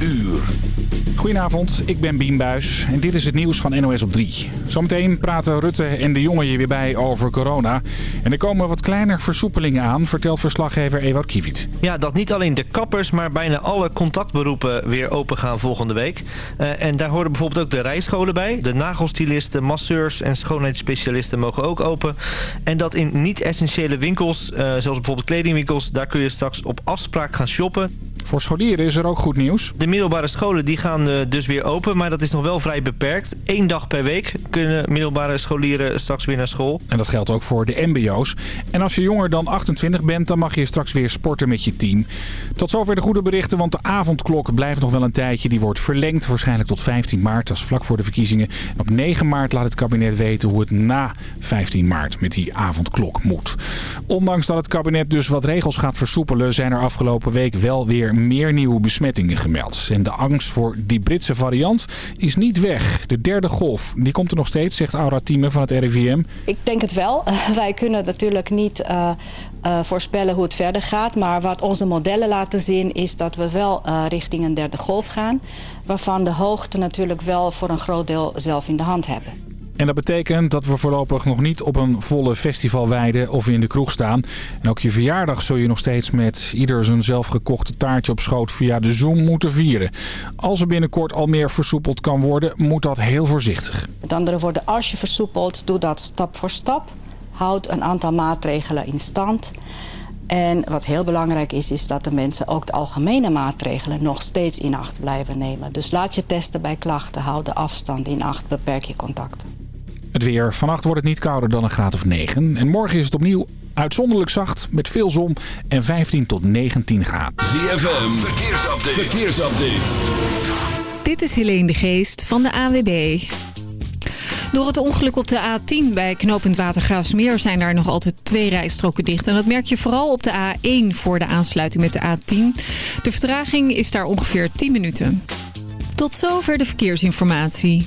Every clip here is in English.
uur. Goedenavond, ik ben Bien Buis en dit is het nieuws van NOS op 3. Zometeen praten Rutte en de jongen hier weer bij over corona. En er komen wat kleiner versoepelingen aan, vertelt verslaggever Ewout Kiviet. Ja, dat niet alleen de kappers, maar bijna alle contactberoepen weer open gaan volgende week. Uh, en daar horen bijvoorbeeld ook de rijscholen bij. De nagelstilisten, masseurs en schoonheidsspecialisten mogen ook open. En dat in niet-essentiële winkels, uh, zoals bijvoorbeeld kledingwinkels... daar kun je straks op afspraak gaan shoppen. Voor scholieren is er ook goed nieuws. De middelbare scholen die gaan uh, dus weer open, maar dat is nog wel vrij beperkt. Eén dag per week kunnen middelbare scholieren straks weer naar school. En dat geldt ook voor de mbo's. En als je jonger dan 28 bent, dan mag je straks weer sporten met je team. Tot zover de goede berichten, want de avondklok blijft nog wel een tijdje. Die wordt verlengd, waarschijnlijk tot 15 maart. Dat is vlak voor de verkiezingen. En op 9 maart laat het kabinet weten hoe het na 15 maart met die avondklok moet. Ondanks dat het kabinet dus wat regels gaat versoepelen... zijn er afgelopen week wel weer meer nieuwe besmettingen gemeld. En de angst voor die Britse variant is niet weg. De derde golf, die komt er nog steeds, zegt Aura Thieme van het RIVM. Ik denk het wel. Wij kunnen natuurlijk niet uh, uh, voorspellen hoe het verder gaat. Maar wat onze modellen laten zien is dat we wel uh, richting een derde golf gaan. Waarvan de hoogte natuurlijk wel voor een groot deel zelf in de hand hebben. En dat betekent dat we voorlopig nog niet op een volle festivalweide of in de kroeg staan. En ook je verjaardag zul je nog steeds met ieder zijn zelfgekochte taartje op schoot via de Zoom moeten vieren. Als er binnenkort al meer versoepeld kan worden, moet dat heel voorzichtig. Met andere woorden, als je versoepelt, doe dat stap voor stap. Houd een aantal maatregelen in stand. En wat heel belangrijk is, is dat de mensen ook de algemene maatregelen nog steeds in acht blijven nemen. Dus laat je testen bij klachten, hou de afstand in acht, beperk je contacten. Het weer. Vannacht wordt het niet kouder dan een graad of 9. En morgen is het opnieuw uitzonderlijk zacht met veel zon en 15 tot 19 graden. ZFM, verkeersupdate. verkeersupdate. Dit is Helene de Geest van de AWB. Door het ongeluk op de A10 bij knooppunt Watergraafsmeer zijn daar nog altijd twee rijstroken dicht. En dat merk je vooral op de A1 voor de aansluiting met de A10. De vertraging is daar ongeveer 10 minuten. Tot zover de verkeersinformatie.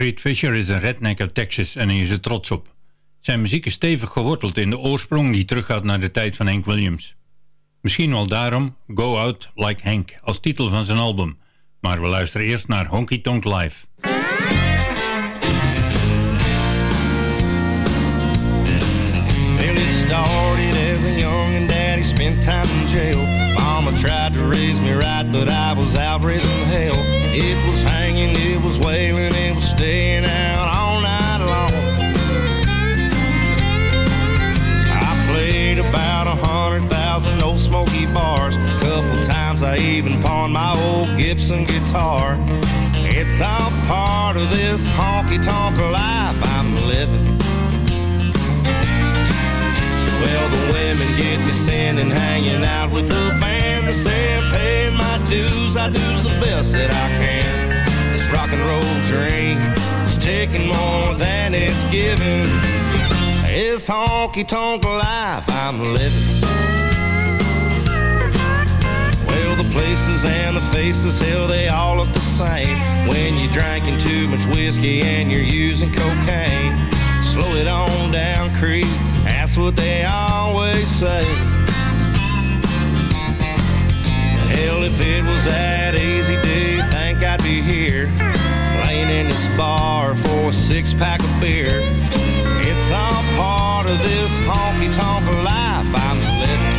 Creed Fisher is een redneck uit Texas en hij is er trots op. Zijn muziek is stevig geworteld in de oorsprong die teruggaat naar de tijd van Hank Williams. Misschien wel daarom Go Out Like Hank als titel van zijn album. Maar we luisteren eerst naar Honky Tonk Live. Spent time in jail. Tried to raise me right, but I was out hell. It was hanging, it was wailing, it was staying out all night long. I played about a hundred thousand old smoky bars. Couple times I even pawned my old Gibson guitar. It's all part of this honky tonk life I'm living. Well, the women get me singing, hanging out with the band in the sand, paying my dues. I do's the best that I can. This rock and roll dream is taking more than it's giving. It's honky tonk life I'm living. Well, the places and the faces, hell, they all look the same. When you're drinking too much whiskey and you're using cocaine, slow it on down, creep. That's what they always say. Hell, if it was that easy, do you think I'd be here? Laying in this bar for a six pack of beer. It's all part of this honky tonk life I'm living.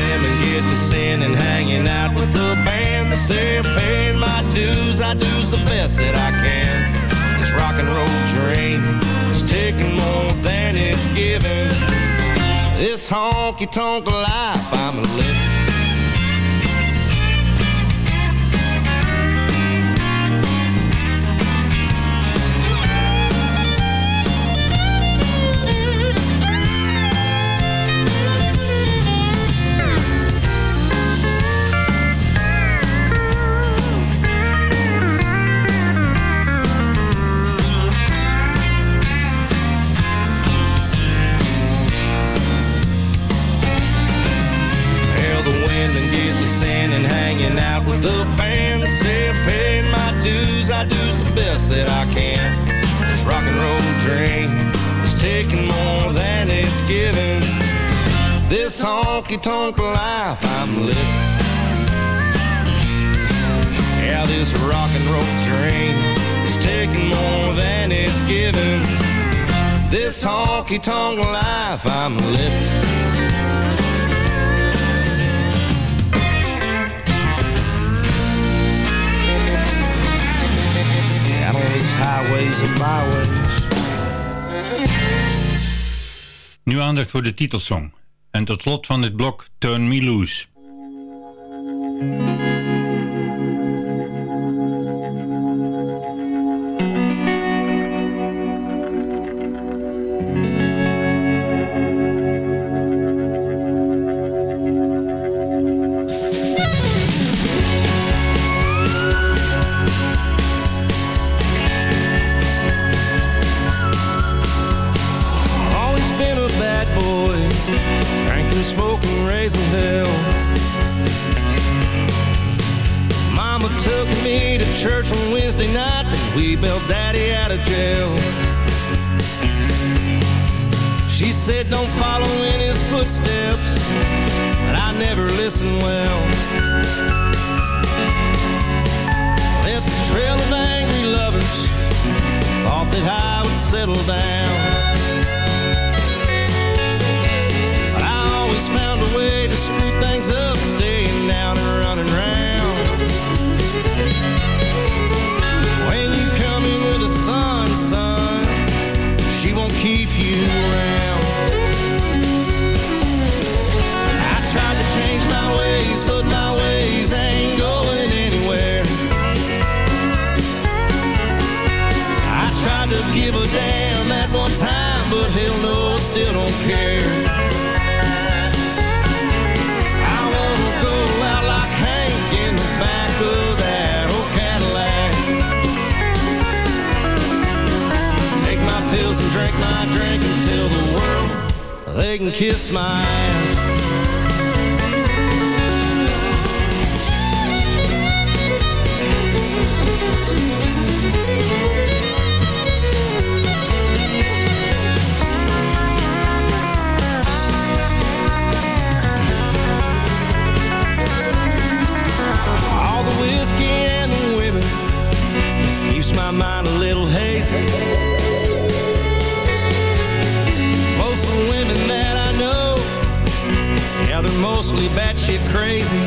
Women getting sin and hanging out with the band. They say I'm paying my dues. I do's the best that I can. This rock and roll dream is taking more than it's giving. This honky tonk life I'm living. This honky tonk life I'm living. Yeah, this rock and roll dream is taking more than it's giving. This honky tonk life I'm living. Out on these highways and byways. Nu aandacht voor de titelsong. En tot slot van dit blok Turn Me Loose. We bailed Daddy out of jail. She said, Don't follow in his footsteps, but I never listened well. Left a trail of angry lovers, thought that I would settle down. But I always found a way to screw things up, staying down and running round. Keep you around. They can kiss my ass. All the whiskey and the women keeps my mind a little hazy. Yeah, they're mostly batshit crazy.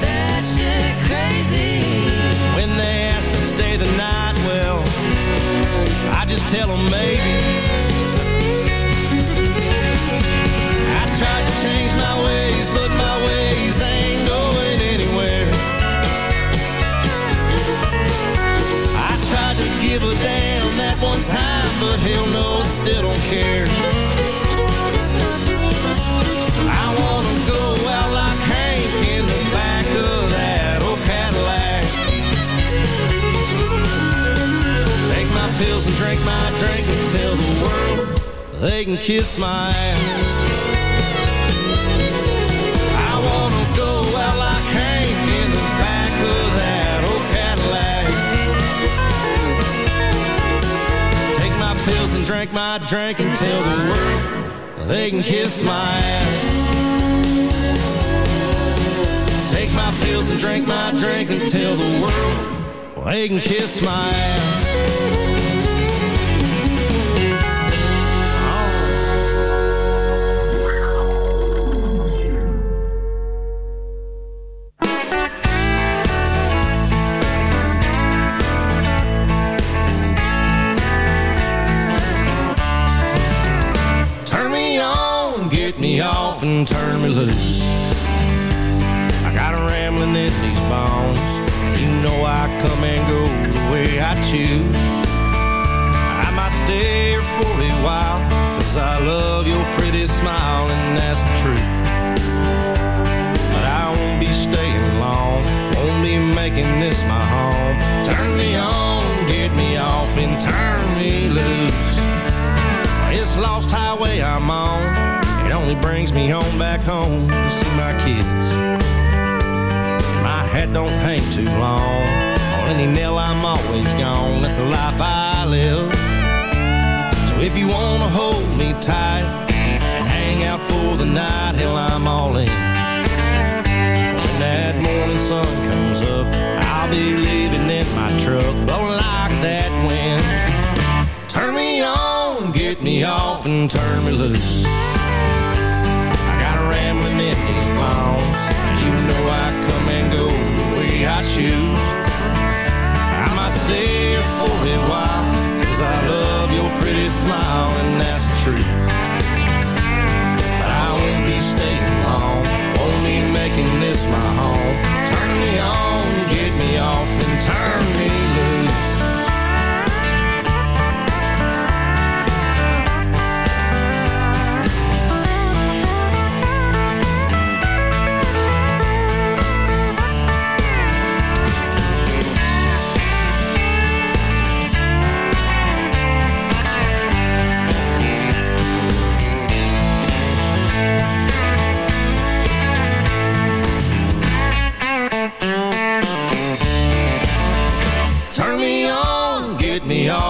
Batshit crazy. When they ask to stay the night, well, I just tell them maybe. I tried to change my ways, they can kiss my ass. I wanna go in the back of that old Cadillac. Take my pills and drink my drink and tell the world they can kiss my ass. Take my pills and drink my drink and tell the world they can kiss my ass. Off and turn me loose. I got a rambling in these bones. You know I come and go the way I choose. I might stay here for a while, cause I love your pretty smile, and that's the truth. But I won't be staying long, won't be making this my home. Turn me on, get me off, and turn me loose. It's lost highway I'm on, it only brings me home back home to see my kids. My hat don't hang too long. On any nail, I'm always gone. That's the life I live. So if you wanna hold me tight and hang out for the night, hell, I'm all in. When that morning sun comes up, I'll be leaving in my truck, blowing like that wind. Turn me on, get me off, and turn me loose. Way I might stay for a while, cause I love your pretty smile, and that's the truth. But I won't be staying long, won't be making this my home. Turn me on, get me off, and turn me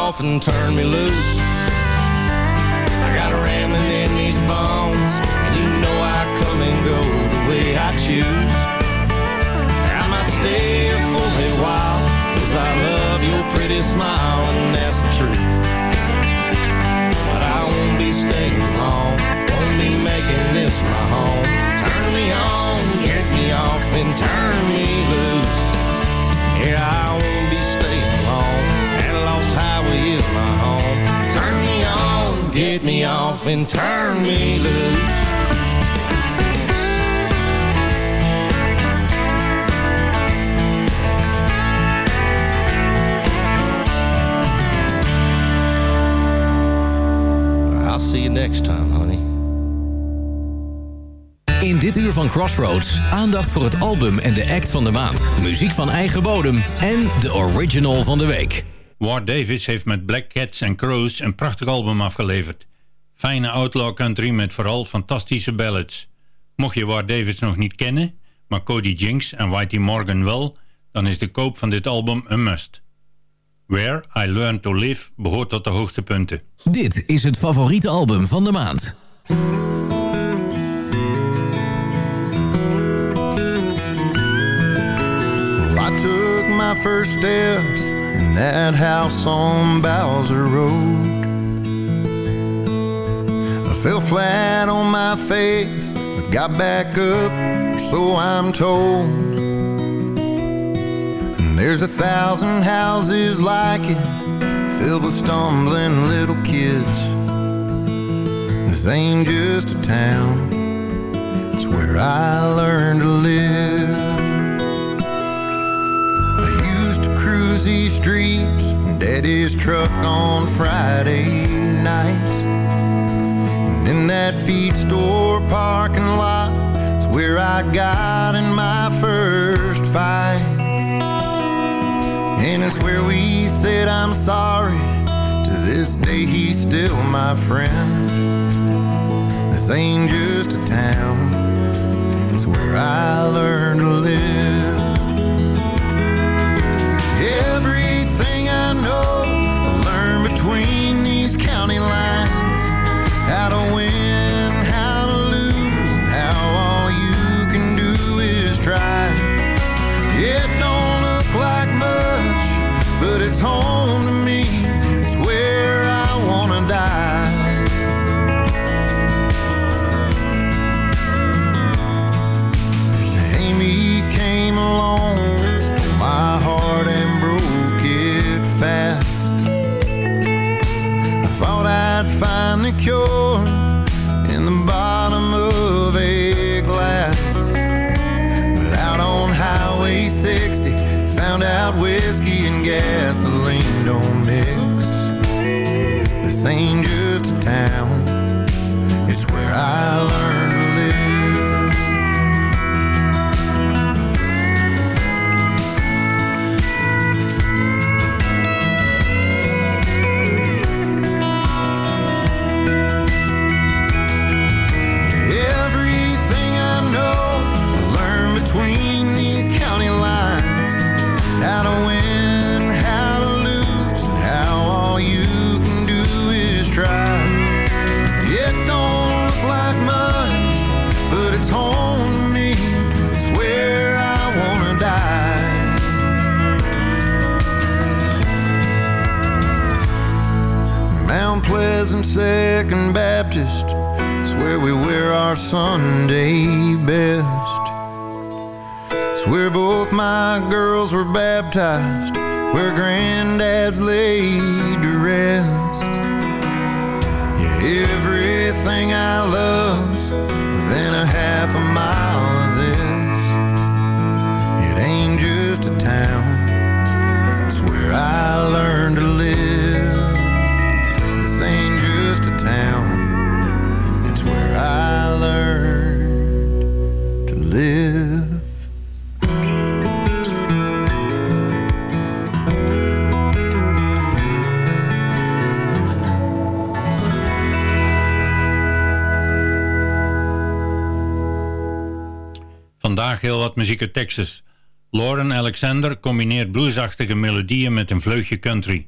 off, and turn me loose. I got a rambling in these bones, and you know I come and go the way I choose. I might stay for a while, cause I love your pretty smile, and that's the truth. But I won't be staying long, won't be making this my home. Turn me on, get me off, and turn me loose. Yeah, I won't is my home. Turn me on, get me off, and turn me see you next time, honey. In dit uur van Crossroads aandacht voor het album en de act van de maand. Muziek van eigen bodem en de original van de week. Ward Davis heeft met Black Cats and Crows een prachtig album afgeleverd. Fijne outlaw country met vooral fantastische ballads. Mocht je Ward Davis nog niet kennen, maar Cody Jinks en Whitey Morgan wel, dan is de koop van dit album een must. Where I Learned to Live behoort tot de hoogtepunten. Dit is het favoriete album van de maand. Well, I took my first steps in that house on Bowser Road. I fell flat on my face, but got back up, so I'm told. And there's a thousand houses like it, filled with stumbling little kids. This ain't just a town, it's where I learned to live. Cruise streets in Daddy's truck on Friday nights. And in that feed store parking lot is where I got in my first fight. And it's where we said I'm sorry. To this day, he's still my friend. This ain't just a town, it's where I learned to live. wat muziek uit Texas. Lauren Alexander combineert bluesachtige melodieën met een vleugje country.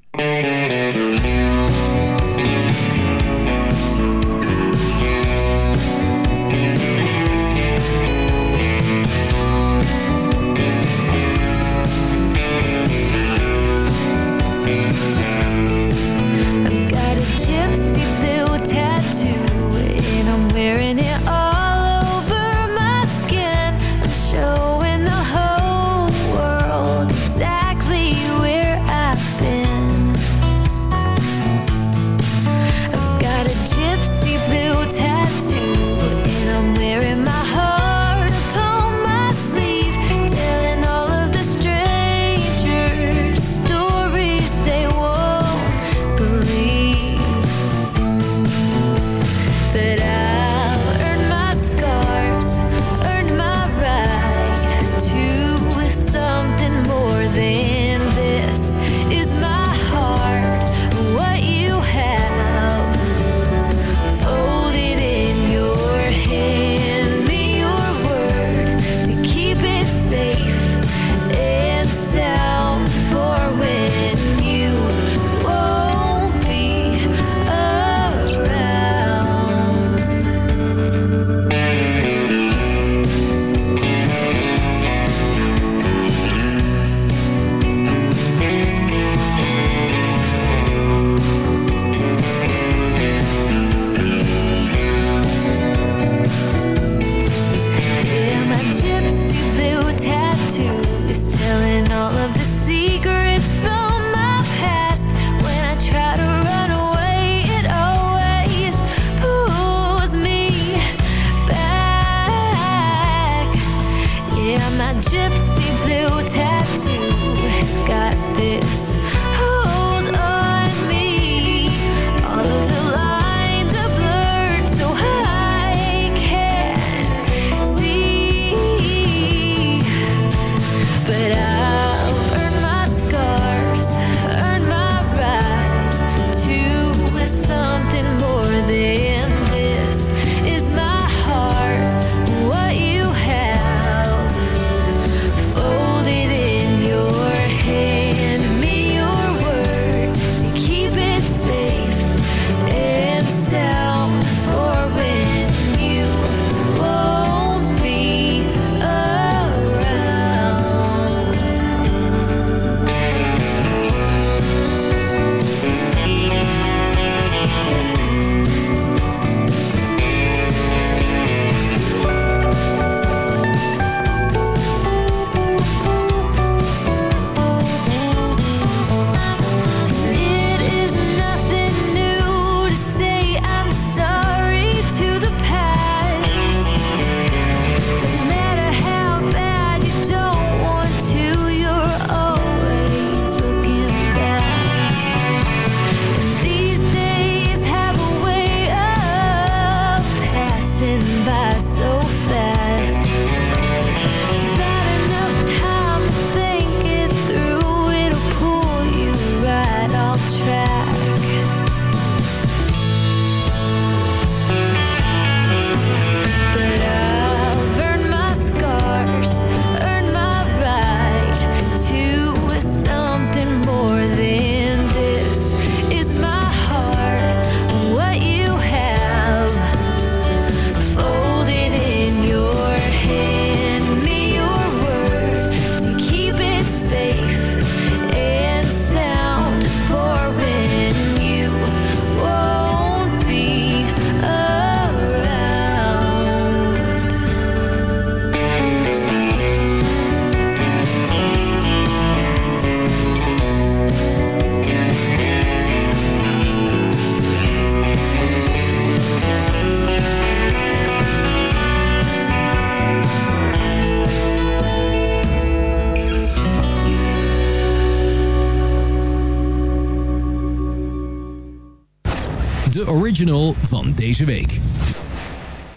Van deze week.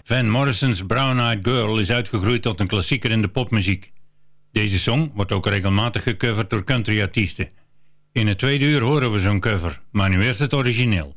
Van Morrison's Brown Eyed Girl is uitgegroeid tot een klassieker in de popmuziek. Deze song wordt ook regelmatig gecoverd door countryartiesten. In het tweede uur horen we zo'n cover, maar nu eerst het origineel.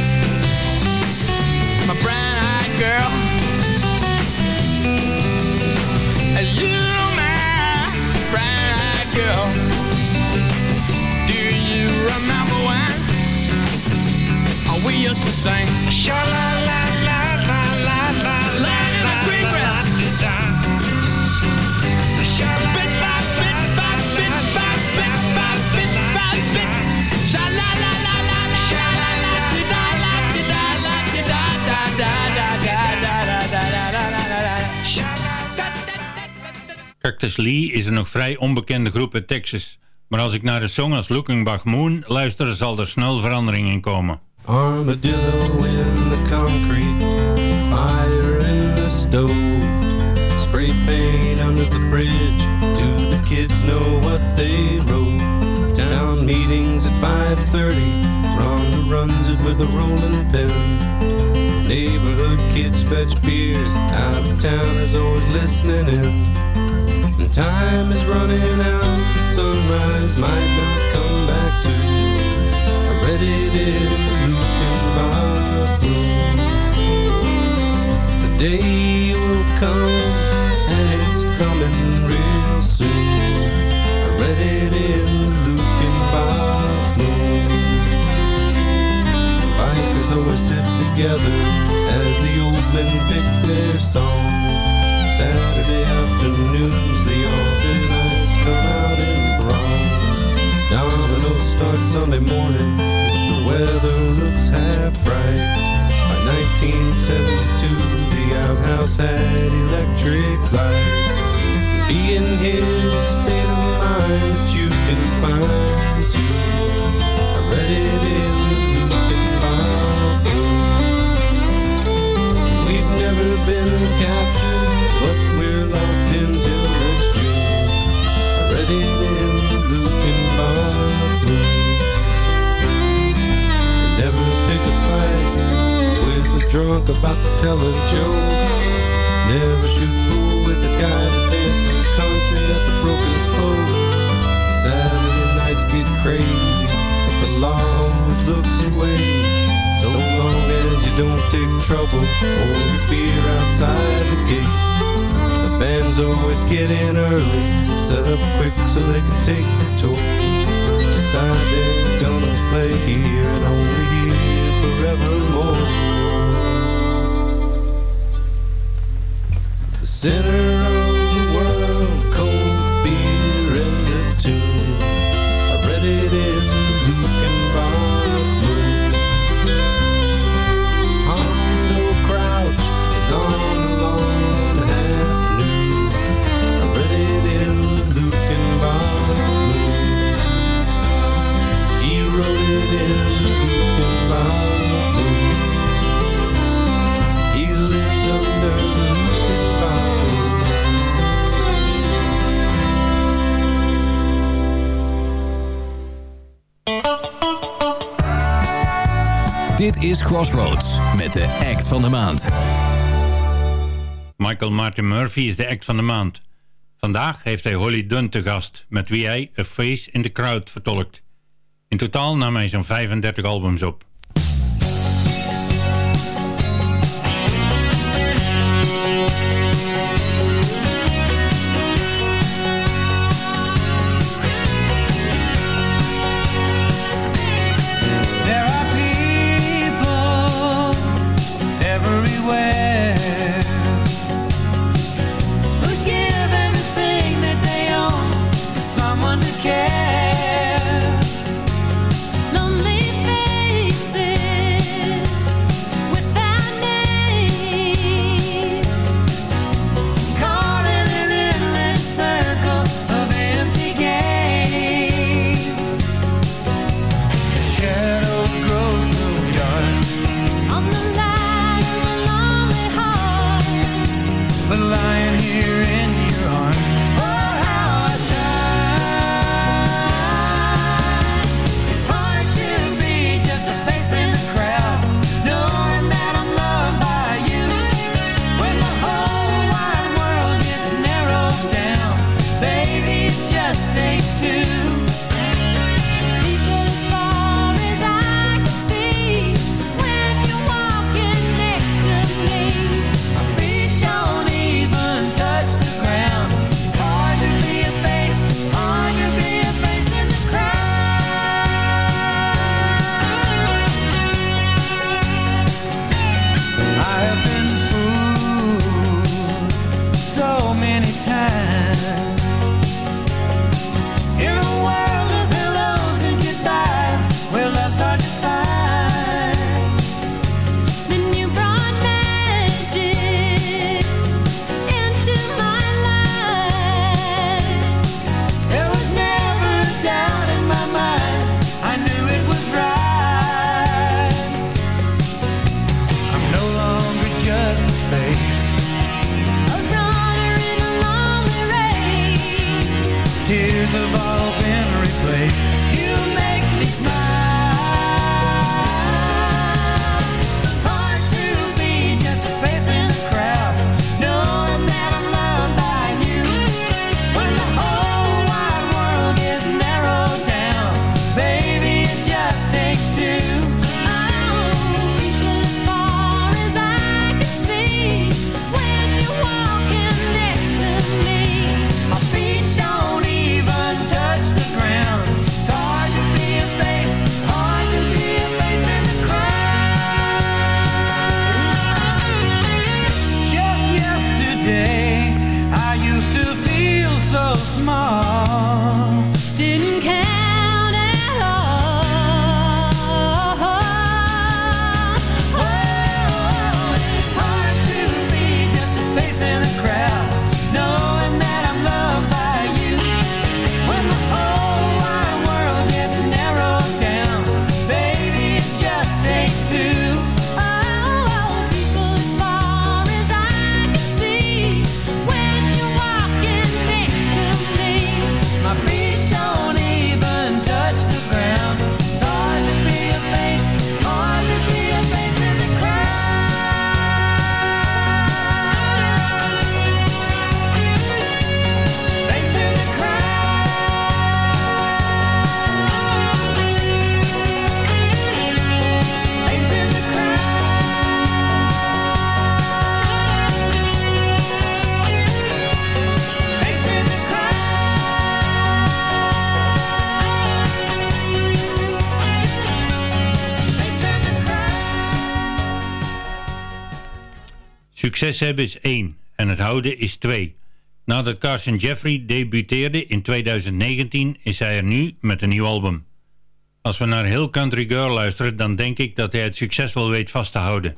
we used to sing? Sha la la la la la la la la green grass. Bit by bit by bit by bit by bit by bit. Sha la la la la la sha la la ti da la ti da la ti da da da da da da da da da da da da. Sha la da Cactus Lee is een nog vrij onbekende groep uit Texas. Maar als ik naar een song als Looking Back Moon luister, zal er snel verandering in komen. Armadillo in the concrete, fire in the stove, spray paint under the bridge. Do the kids know what they wrote? Town meetings at 5:30. Rhonda runs it with a rolling pin. Neighborhood kids fetch beers. Out of towners always listening in. And time is running out. The sunrise might not come back to. I read it in day will come, and it's coming real soon. I read it in Luckenbach room. Bikers always sit together as the old men pick their songs. Saturday afternoons, the Austinites come out in throng. Dominoes start Sunday morning, the weather looks half right. By 1972, the outhouse had electric light. Be in his state of mind that you can find too. I read it in Luckenbach We've never been captured, but we're locked in drunk about to tell a joke. Never shoot pool with the guy that dances country at the broken spoke. Saturday nights get crazy, but the law always looks away. So long as you don't take trouble, pour your beer outside the gate. The bands always get in early, set up quick so they can take the tour. Decide they're gonna play here and only here forevermore. Center of the world, cold beer in the tune. I read it in the Luckenbach moon. Hondo Crouch is on the lawn half noon. I read it in the Luckenbach moon. He wrote it in Dit is Crossroads met de act van de maand. Michael Martin Murphy is de act van de maand. Vandaag heeft hij Holly Dunn te gast, met wie hij A Face in the Crowd vertolkt. In totaal nam hij zo'n 35 albums op. Succes hebben is één en het houden is twee. Nadat Carson Jeffrey debuteerde in 2019 is hij er nu met een nieuw album. Als we naar Hill Country Girl luisteren dan denk ik dat hij het succes wel weet vast te houden.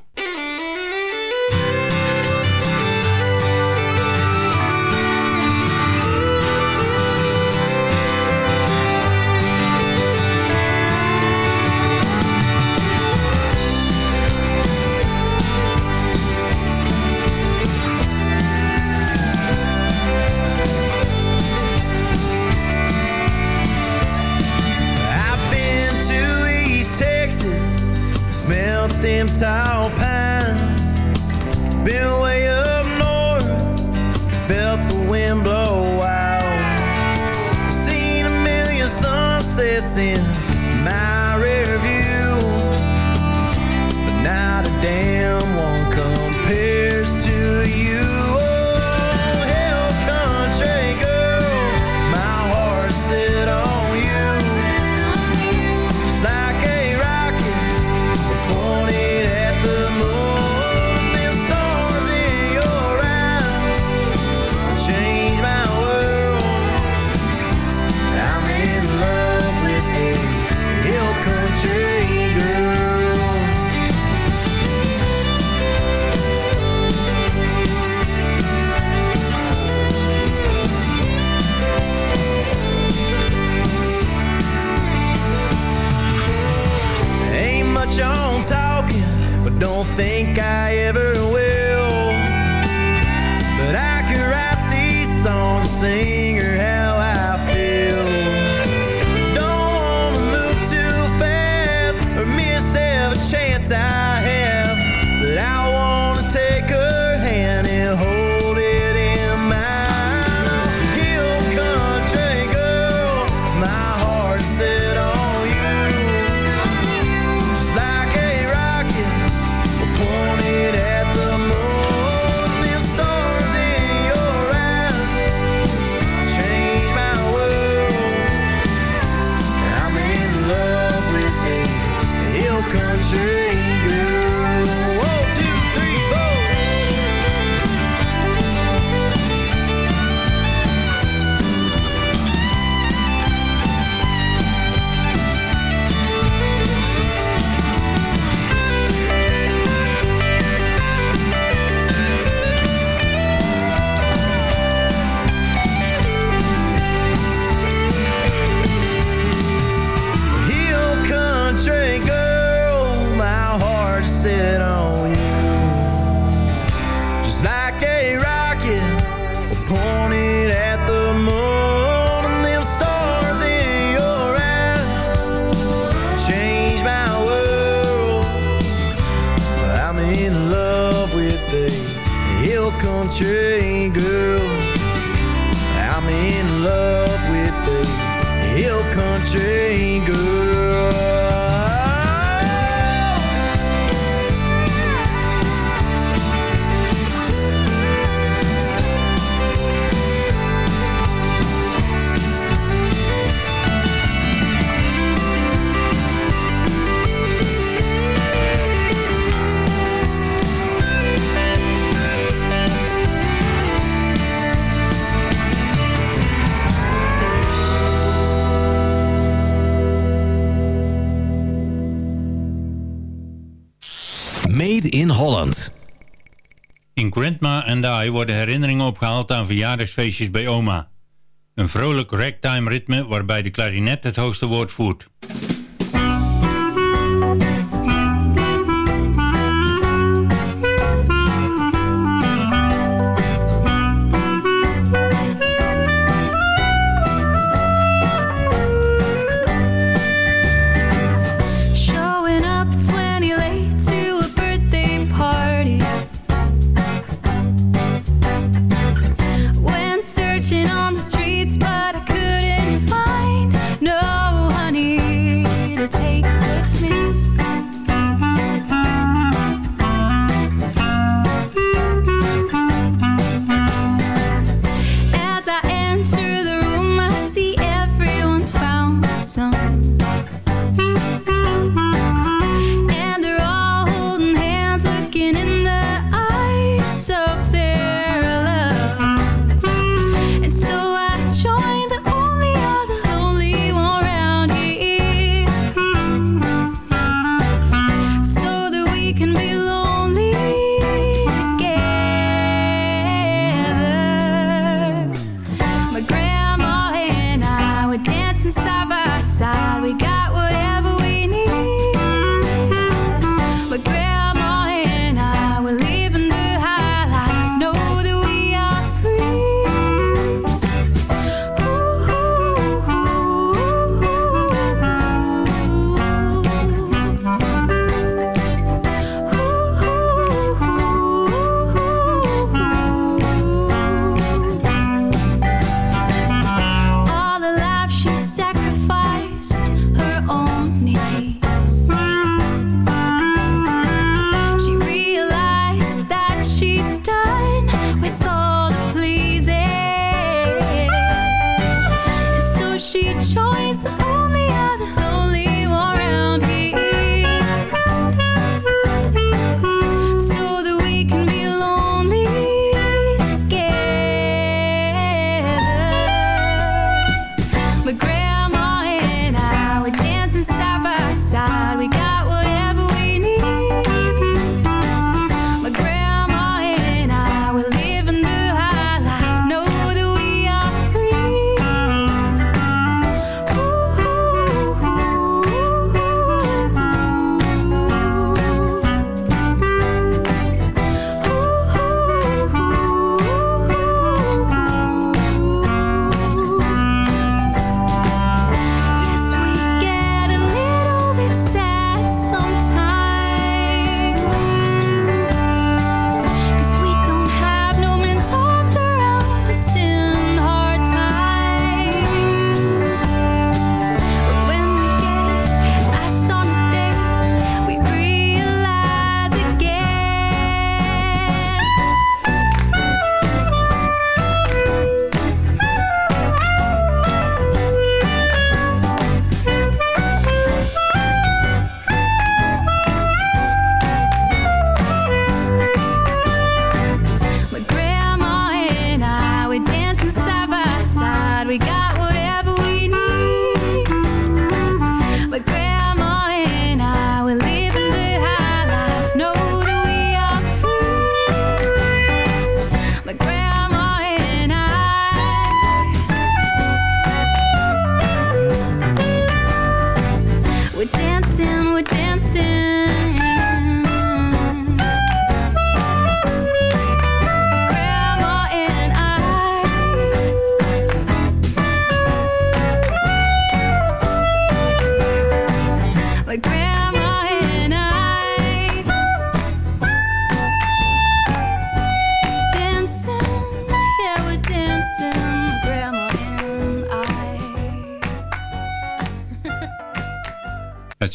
future ain't good. Worden herinneringen opgehaald aan verjaardagsfeestjes bij oma. Een vrolijk ragtime ritme waarbij de klarinet het hoogste woord voert.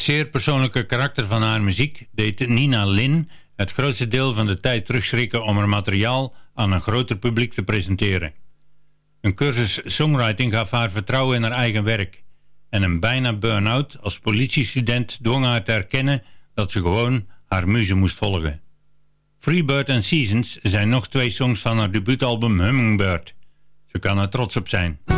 zeer persoonlijke karakter van haar muziek deed Nina Lin het grootste deel van de tijd terugschrikken om haar materiaal aan een groter publiek te presenteren. Een cursus songwriting gaf haar vertrouwen in haar eigen werk en een bijna burn-out als politiestudent dwong haar te erkennen dat ze gewoon haar muze moest volgen. Freebird en Seasons zijn nog twee songs van haar debuutalbum Hummingbird. Ze kan er trots op zijn.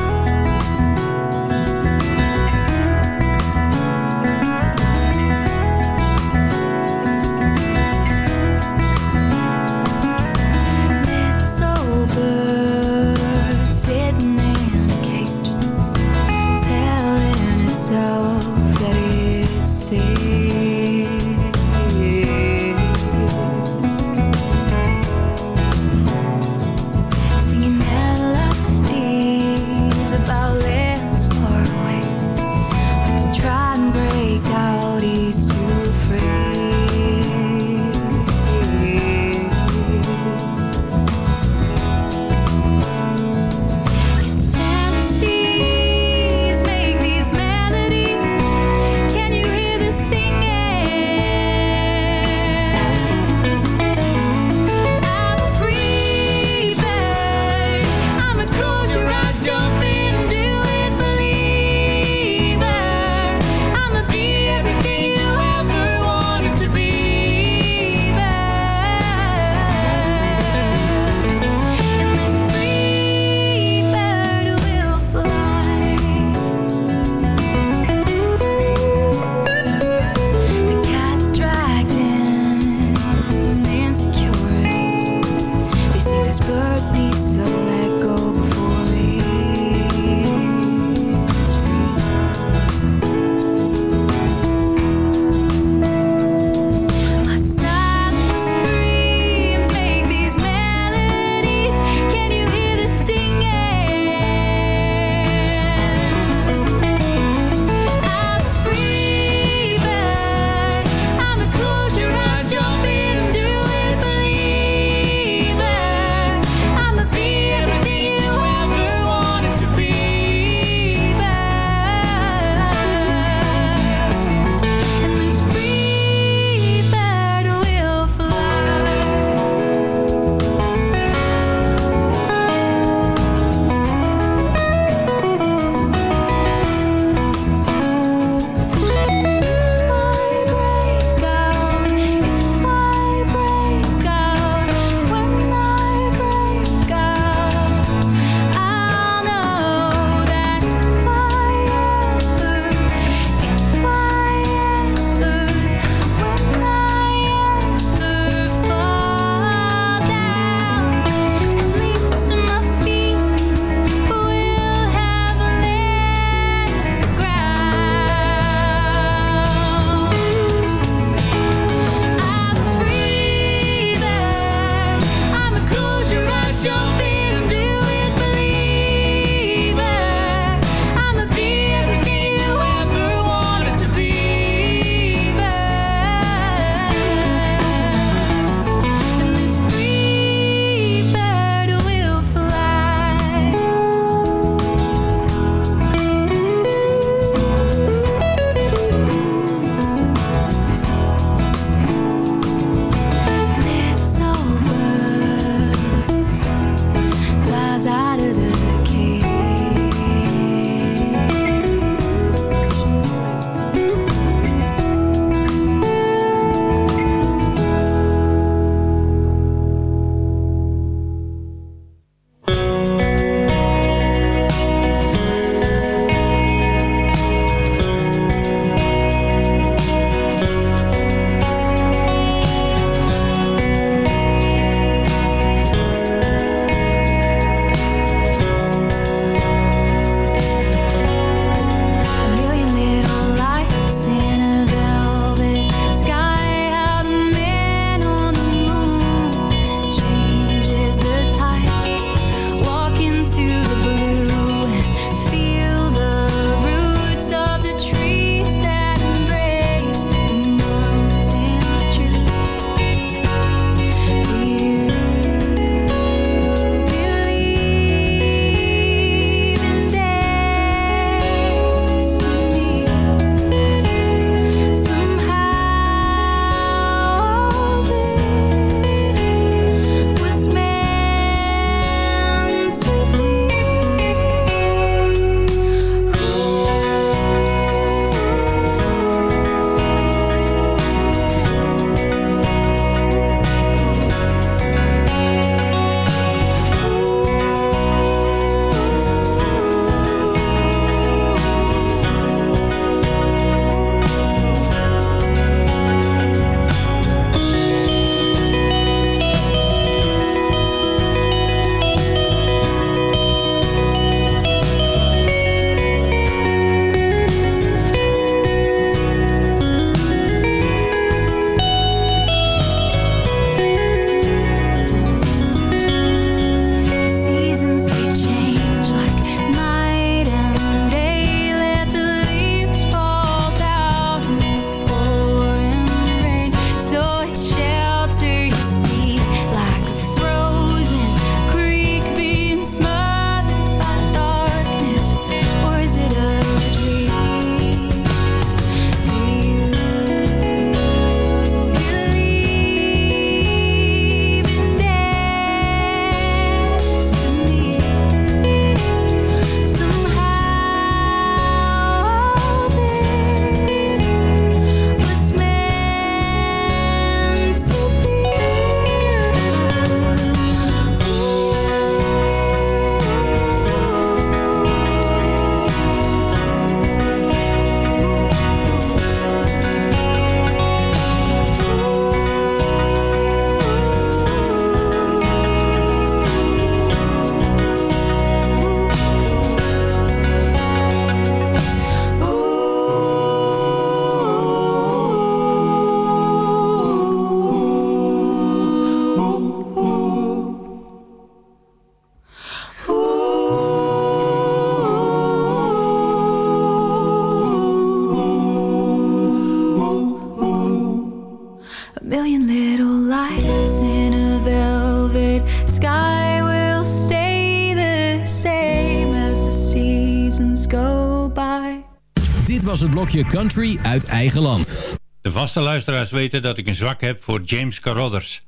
Blokje Country uit eigen land. De vaste luisteraars weten dat ik een zwak heb voor James Carruthers.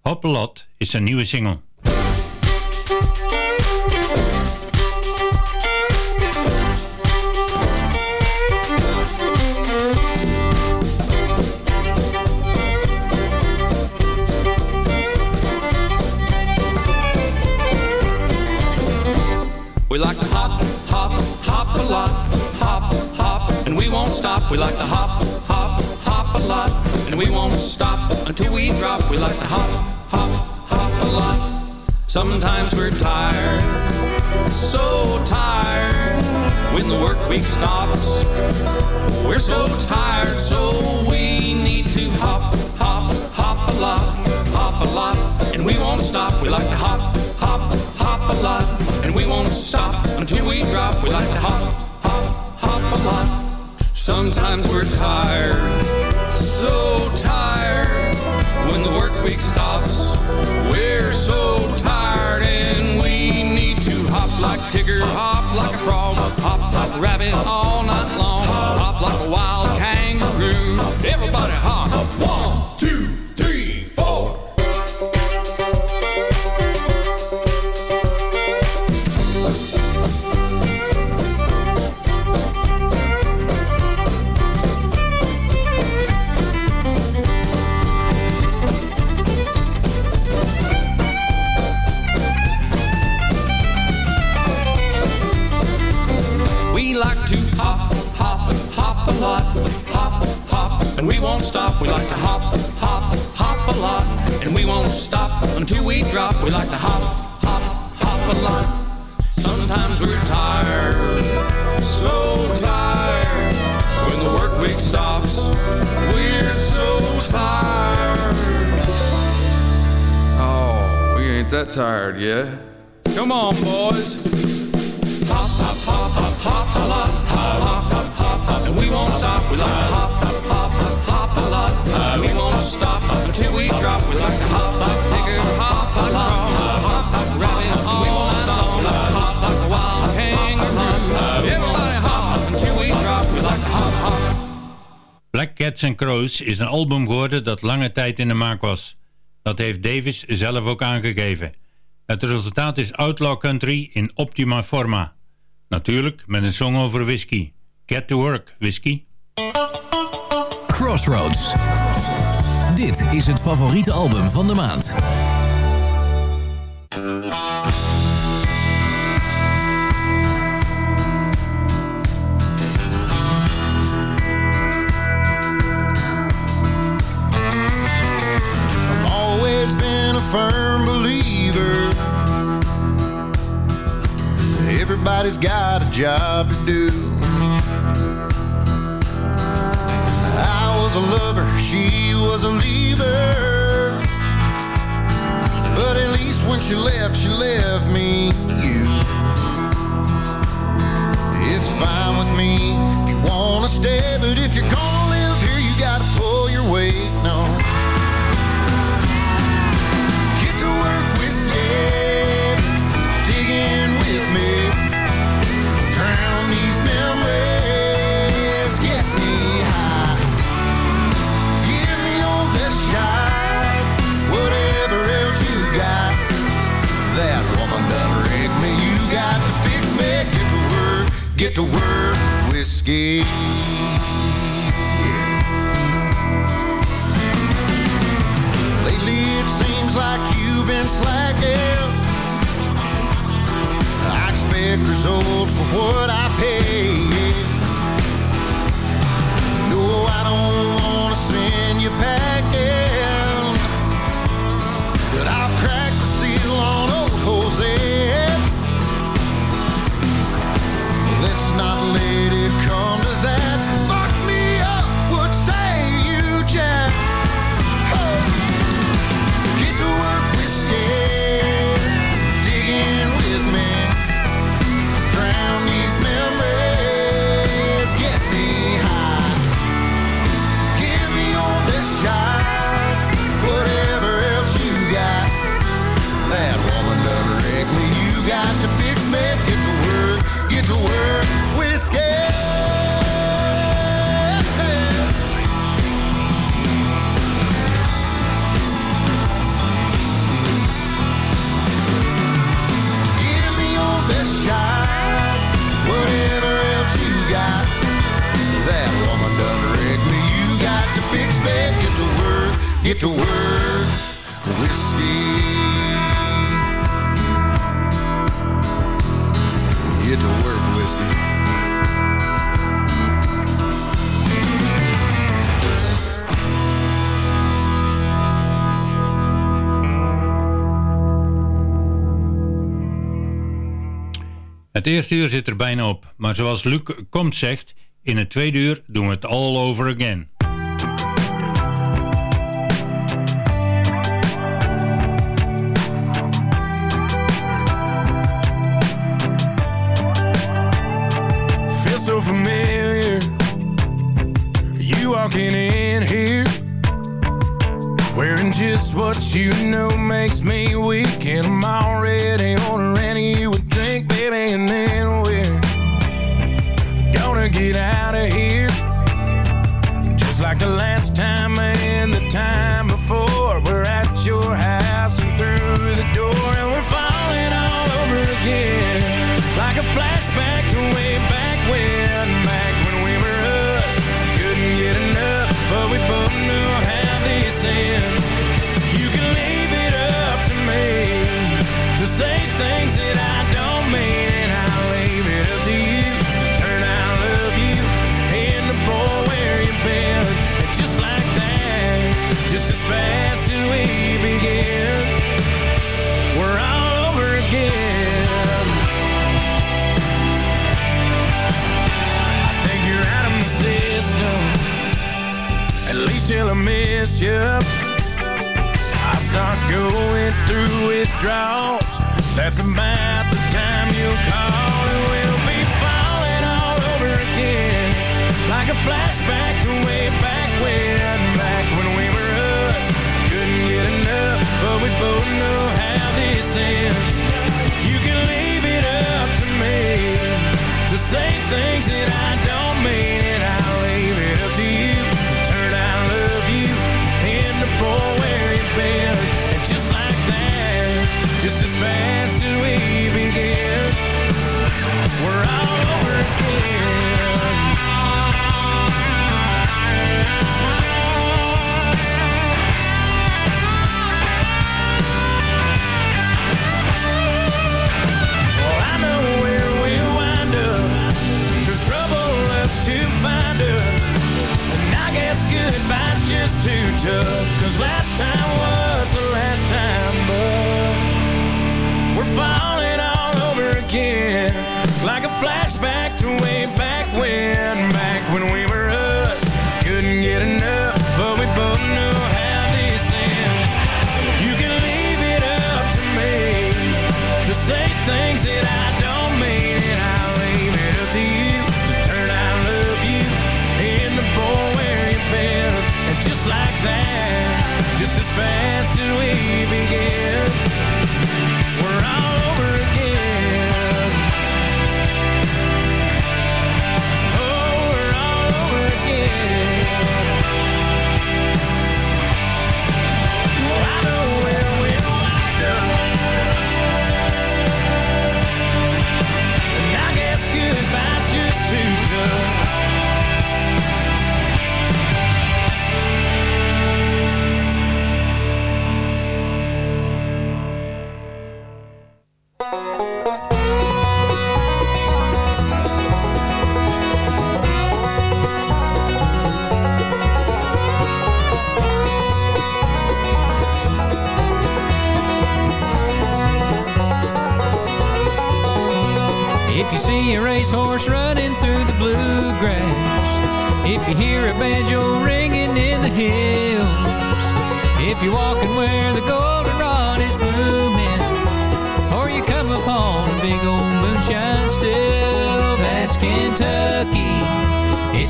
Hop a Lot is zijn nieuwe single. We like to hop, hop, hop a lot, stop. We like to hop, hop, hop a lot, and we won't stop until we drop. We like to hop, hop, hop a lot. Sometimes we're tired, so tired when the work week stops. We're so tired, so we need to hop, hop, hop a lot, hop a lot, and we won't stop. We like to hop, hop, hop a lot, and we won't stop until we drop. We like to hop, hop, hop a lot. Sometimes we're tired, so tired when the work week stops. We're so tired and we need to hop like Tigger, hop like a frog, hop like a rabbit stop until we drop. We like to hop, hop, hop a lot. Sometimes we're tired, so tired when the work week stops. We're so tired. Oh, we ain't that tired yet. Come on, boys. Hop, hop, hop, hop, hop a lot. Hop, hop, hop, hop, hop, and we won't stop. Cats and Crows is een album geworden dat lange tijd in de maak was. Dat heeft Davis zelf ook aangegeven. Het resultaat is Outlaw Country in optima forma. Natuurlijk met een song over whisky. Get to work, whisky. Crossroads. Dit is het favoriete album van de maand. Firm believer. Everybody's got a job to do. I was a lover, she was a leaver. But at least when she left, she left me you. It's fine with me if you wanna stay, but if you're gonna live here, you gotta pull your weight. Get to work, whiskey. Lately it seems like you've been slacking. I expect results for what I pay. No, I don't Het eerste uur zit er bijna op, maar zoals Luc Komt zegt, in het tweede uur doen we het all over again. Feel so familiar. You walking in here, wearing just what you know makes me weak, and I'm already drink, baby, and then we're gonna get out of here, just like the last time and the time before. We're at your house till I miss you. I start going through withdrawals. That's about the time you'll call, and we'll be falling all over again, like a flashback to way back when, back when we were us. Couldn't get enough, but we both know how this ends. You can leave it up to me to say things that I don't mean, and I'll fast as we begin, we're all over again.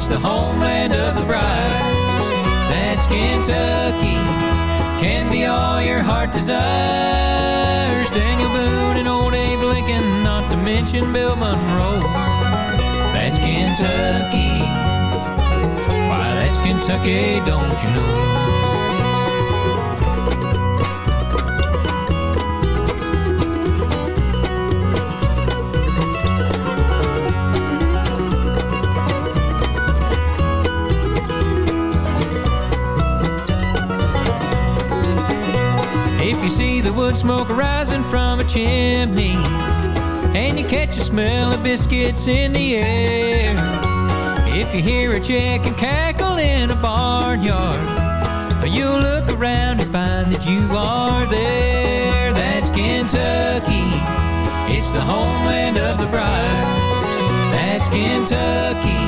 It's the homeland of the briars. That's Kentucky. Can be all your heart desires. Daniel Boone and old Abe Lincoln, not to mention Bill Monroe. That's Kentucky. Why, that's Kentucky, don't you know? Wood smoke rising from a chimney, and you catch the smell of biscuits in the air. If you hear a chicken cackle in a barnyard, you'll look around and find that you are there. That's Kentucky. It's the homeland of the briars. That's Kentucky.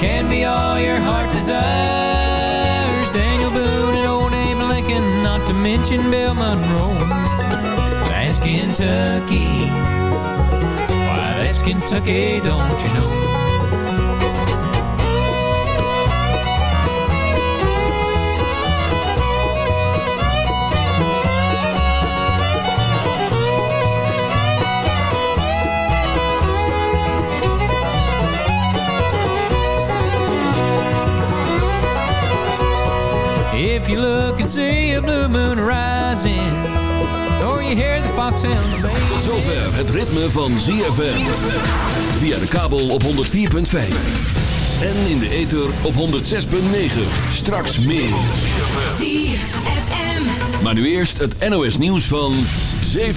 Can be all your heart desires. To mention Bill Monroe. That's Kentucky. Why, that's Kentucky, don't you know? If you look and see blue moon rising, or you hear the foxhound Tot zover het ritme van ZFM. Via de kabel op 104.5. En in de ether op 106.9. Straks meer. ZFM. Maar nu eerst het NOS nieuws van 7